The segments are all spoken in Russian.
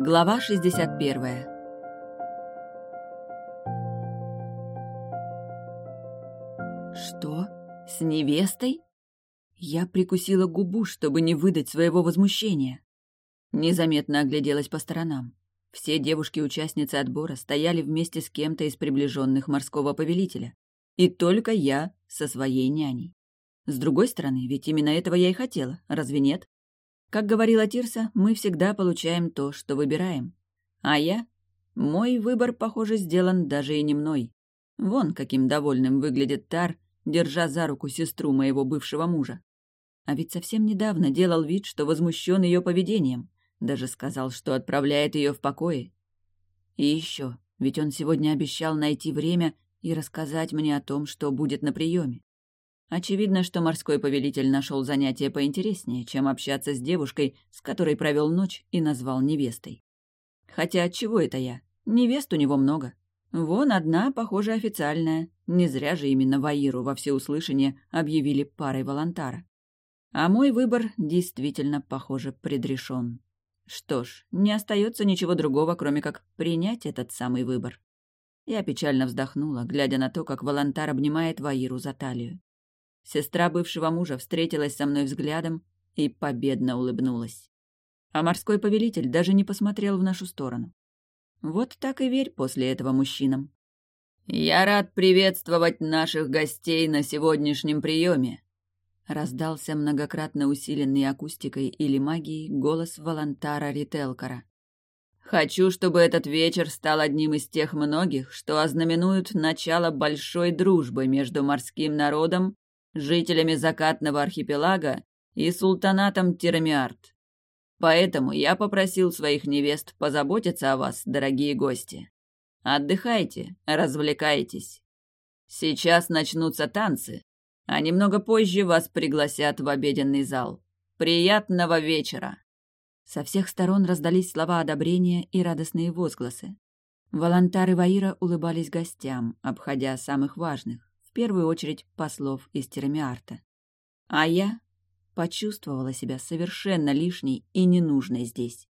Глава 61 Что? С невестой? Я прикусила губу, чтобы не выдать своего возмущения. Незаметно огляделась по сторонам. Все девушки-участницы отбора стояли вместе с кем-то из приближенных морского повелителя. И только я со своей няней. С другой стороны, ведь именно этого я и хотела, разве нет? Как говорила Тирса, мы всегда получаем то, что выбираем. А я? Мой выбор, похоже, сделан даже и не мной. Вон каким довольным выглядит Тар, держа за руку сестру моего бывшего мужа. А ведь совсем недавно делал вид, что возмущен ее поведением. Даже сказал, что отправляет ее в покое. И еще, ведь он сегодня обещал найти время и рассказать мне о том, что будет на приеме. Очевидно, что морской повелитель нашел занятие поинтереснее, чем общаться с девушкой, с которой провел ночь и назвал невестой. Хотя чего это я? Невест у него много. Вон одна, похоже, официальная. Не зря же именно Ваиру во всеуслышание объявили парой волонтара. А мой выбор действительно, похоже, предрешен. Что ж, не остается ничего другого, кроме как принять этот самый выбор. Я печально вздохнула, глядя на то, как волонтар обнимает Ваиру за талию. Сестра бывшего мужа встретилась со мной взглядом и победно улыбнулась. А морской повелитель даже не посмотрел в нашу сторону. Вот так и верь после этого мужчинам. «Я рад приветствовать наших гостей на сегодняшнем приеме», раздался многократно усиленный акустикой или магией голос волонтара Рителкара. «Хочу, чтобы этот вечер стал одним из тех многих, что ознаменуют начало большой дружбы между морским народом, жителями закатного архипелага и султанатом Тирамиарт. Поэтому я попросил своих невест позаботиться о вас, дорогие гости. Отдыхайте, развлекайтесь. Сейчас начнутся танцы, а немного позже вас пригласят в обеденный зал. Приятного вечера!» Со всех сторон раздались слова одобрения и радостные возгласы. Волонтары Ваира улыбались гостям, обходя самых важных, первую очередь послов из Терамиарта. А я почувствовала себя совершенно лишней и ненужной здесь.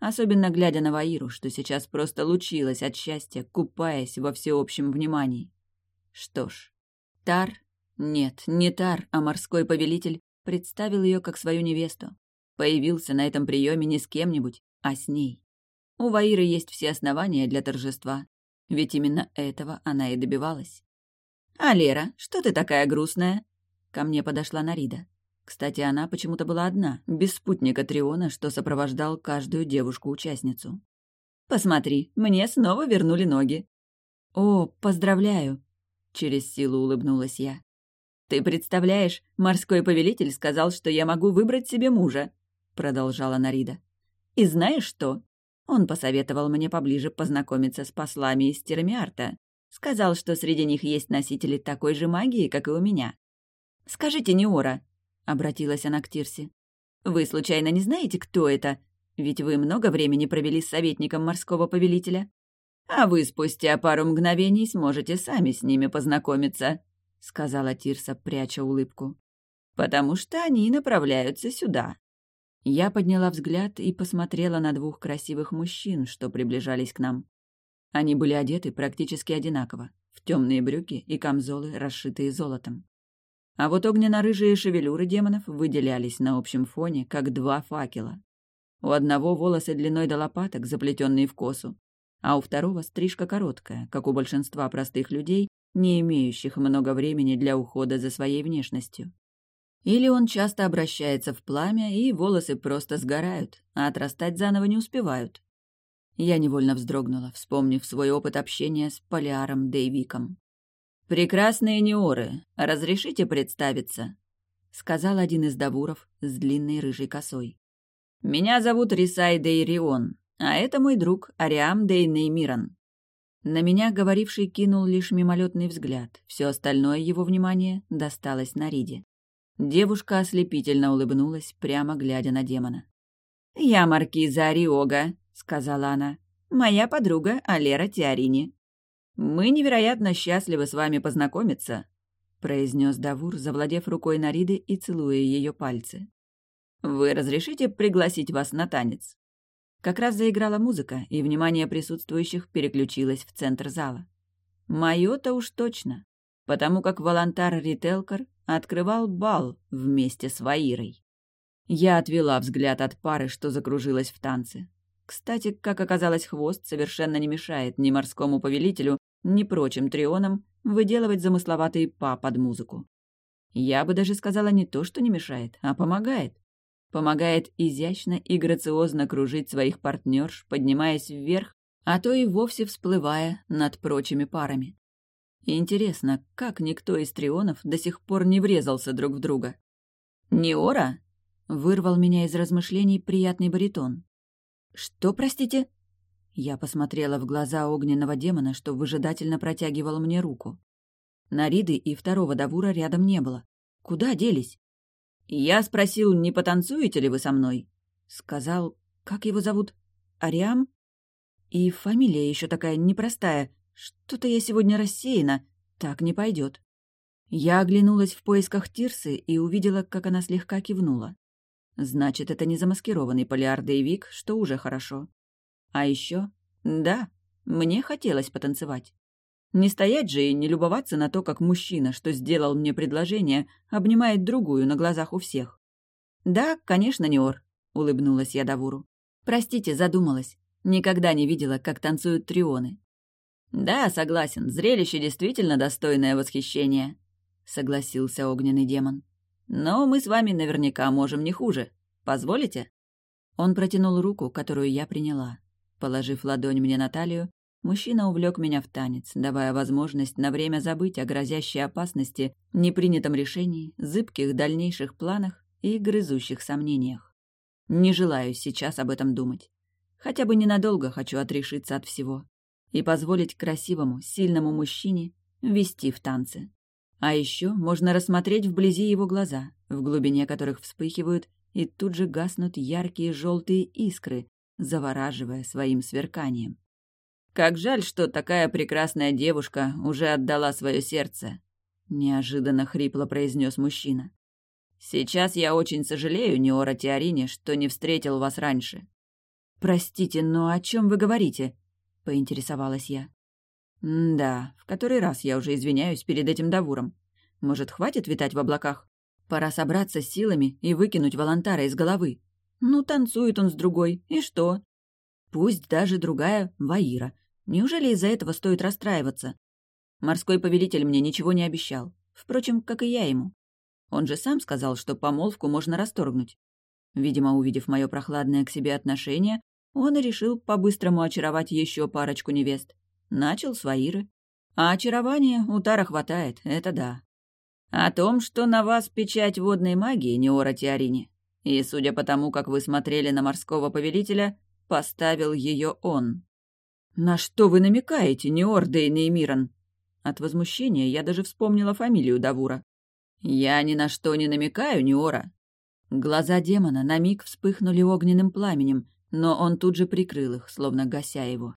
Особенно глядя на Ваиру, что сейчас просто лучилась от счастья, купаясь во всеобщем внимании. Что ж, Тар нет, не Тар, а морской повелитель представил ее как свою невесту. Появился на этом приеме не с кем-нибудь, а с ней. У Ваиры есть все основания для торжества, ведь именно этого она и добивалась. «А, Лера, что ты такая грустная?» Ко мне подошла Нарида. Кстати, она почему-то была одна, без спутника Триона, что сопровождал каждую девушку-участницу. «Посмотри, мне снова вернули ноги». «О, поздравляю!» Через силу улыбнулась я. «Ты представляешь, морской повелитель сказал, что я могу выбрать себе мужа», — продолжала Нарида. «И знаешь что? Он посоветовал мне поближе познакомиться с послами из Термиарта. Сказал, что среди них есть носители такой же магии, как и у меня. «Скажите, Неора», — обратилась она к Тирсе, — «вы случайно не знаете, кто это? Ведь вы много времени провели с советником морского повелителя. А вы спустя пару мгновений сможете сами с ними познакомиться», — сказала Тирса, пряча улыбку. «Потому что они направляются сюда». Я подняла взгляд и посмотрела на двух красивых мужчин, что приближались к нам. Они были одеты практически одинаково, в темные брюки и камзолы, расшитые золотом. А вот огненно-рыжие шевелюры демонов выделялись на общем фоне, как два факела. У одного волосы длиной до лопаток, заплетенные в косу, а у второго стрижка короткая, как у большинства простых людей, не имеющих много времени для ухода за своей внешностью. Или он часто обращается в пламя, и волосы просто сгорают, а отрастать заново не успевают. Я невольно вздрогнула, вспомнив свой опыт общения с Полиаром Дейвиком. «Прекрасные неоры, разрешите представиться?» — сказал один из давуров с длинной рыжей косой. «Меня зовут Рисай Дейрион, а это мой друг Ариам Дейнеймиран. На меня говоривший кинул лишь мимолетный взгляд, все остальное его внимание досталось Нариде. Девушка ослепительно улыбнулась, прямо глядя на демона. «Я маркиза Ариога», — сказала она. «Моя подруга Алера Теорини». «Мы невероятно счастливы с вами познакомиться», — произнес Давур, завладев рукой Нариды и целуя ее пальцы. «Вы разрешите пригласить вас на танец?» Как раз заиграла музыка, и внимание присутствующих переключилось в центр зала. Моё-то уж точно, потому как волонтар Рителкар открывал бал вместе с Ваирой. Я отвела взгляд от пары, что закружилась в танце. Кстати, как оказалось, хвост совершенно не мешает ни морскому повелителю, ни прочим трионам выделывать замысловатые па под музыку. Я бы даже сказала не то, что не мешает, а помогает. Помогает изящно и грациозно кружить своих партнерш, поднимаясь вверх, а то и вовсе всплывая над прочими парами. интересно, как никто из трионов до сих пор не врезался друг в друга. «Неора?» — вырвал меня из размышлений приятный баритон. «Что, простите?» Я посмотрела в глаза огненного демона, что выжидательно протягивал мне руку. Нариды и второго Давура рядом не было. Куда делись? «Я спросил, не потанцуете ли вы со мной?» Сказал, как его зовут? Ариам? И фамилия еще такая непростая. Что-то я сегодня рассеяна. Так не пойдет. Я оглянулась в поисках Тирсы и увидела, как она слегка кивнула. Значит, это не замаскированный полиар-боевик, что уже хорошо. А еще, да, мне хотелось потанцевать. Не стоять же и не любоваться на то, как мужчина, что сделал мне предложение, обнимает другую на глазах у всех. «Да, конечно, Неор», — улыбнулась я Давуру. «Простите, задумалась. Никогда не видела, как танцуют трионы». «Да, согласен, зрелище действительно достойное восхищения», — согласился огненный демон. «Но мы с вами наверняка можем не хуже. Позволите?» Он протянул руку, которую я приняла. Положив ладонь мне на талию, мужчина увлек меня в танец, давая возможность на время забыть о грозящей опасности, непринятом решении, зыбких дальнейших планах и грызущих сомнениях. Не желаю сейчас об этом думать. Хотя бы ненадолго хочу отрешиться от всего и позволить красивому, сильному мужчине вести в танцы. А еще можно рассмотреть вблизи его глаза, в глубине которых вспыхивают и тут же гаснут яркие желтые искры, завораживая своим сверканием. «Как жаль, что такая прекрасная девушка уже отдала свое сердце», — неожиданно хрипло произнес мужчина. «Сейчас я очень сожалею, Неора Теорине, что не встретил вас раньше». «Простите, но о чем вы говорите?» — поинтересовалась я. «Да, в который раз я уже извиняюсь перед этим Давуром. Может, хватит витать в облаках? Пора собраться с силами и выкинуть Волонтара из головы. Ну, танцует он с другой, и что? Пусть даже другая — Ваира. Неужели из-за этого стоит расстраиваться? Морской повелитель мне ничего не обещал. Впрочем, как и я ему. Он же сам сказал, что помолвку можно расторгнуть. Видимо, увидев мое прохладное к себе отношение, он решил по-быстрому очаровать еще парочку невест. Начал с Ваиры. А очарования у Тара хватает, это да. О том, что на вас печать водной магии, Неора Теорини, и, судя по тому, как вы смотрели на морского повелителя, поставил ее он. «На что вы намекаете, Неор Дейна Мирон?» От возмущения я даже вспомнила фамилию Давура. «Я ни на что не намекаю, Неора». Глаза демона на миг вспыхнули огненным пламенем, но он тут же прикрыл их, словно гася его.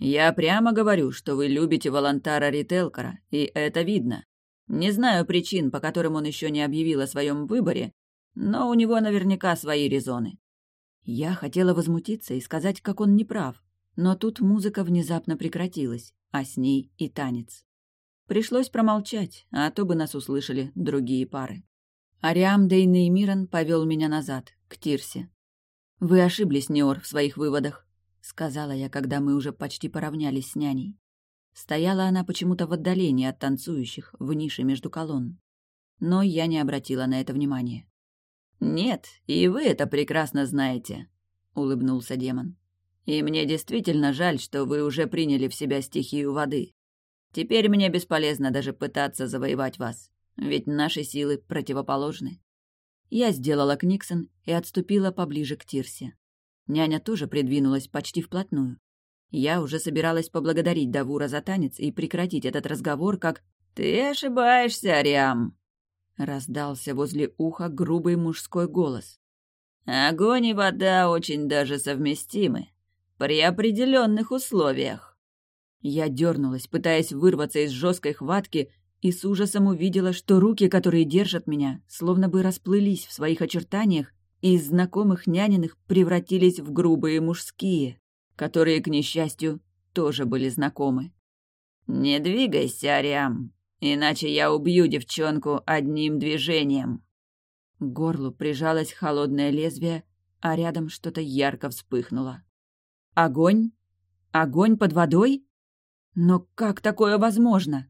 «Я прямо говорю, что вы любите Волонтара Рителкара, и это видно. Не знаю причин, по которым он еще не объявил о своем выборе, но у него наверняка свои резоны. Я хотела возмутиться и сказать, как он неправ, но тут музыка внезапно прекратилась, а с ней и танец. Пришлось промолчать, а то бы нас услышали другие пары. Ариам Дейна и повел меня назад, к Тирсе. «Вы ошиблись, Неор, в своих выводах», — сказала я, когда мы уже почти поравнялись с няней. Стояла она почему-то в отдалении от танцующих, в нише между колонн. Но я не обратила на это внимания. «Нет, и вы это прекрасно знаете», — улыбнулся демон. «И мне действительно жаль, что вы уже приняли в себя стихию воды. Теперь мне бесполезно даже пытаться завоевать вас, ведь наши силы противоположны». Я сделала Книксон и отступила поближе к Тирсе. Няня тоже придвинулась почти вплотную. Я уже собиралась поблагодарить Давура за танец и прекратить этот разговор, как «Ты ошибаешься, Ариам!» Раздался возле уха грубый мужской голос. «Огонь и вода очень даже совместимы. При определенных условиях». Я дернулась, пытаясь вырваться из жесткой хватки, и с ужасом увидела, что руки, которые держат меня, словно бы расплылись в своих очертаниях из знакомых няниных превратились в грубые мужские, которые, к несчастью, тоже были знакомы. «Не двигайся, Ариам, иначе я убью девчонку одним движением». К горлу прижалось холодное лезвие, а рядом что-то ярко вспыхнуло. «Огонь? Огонь под водой? Но как такое возможно?»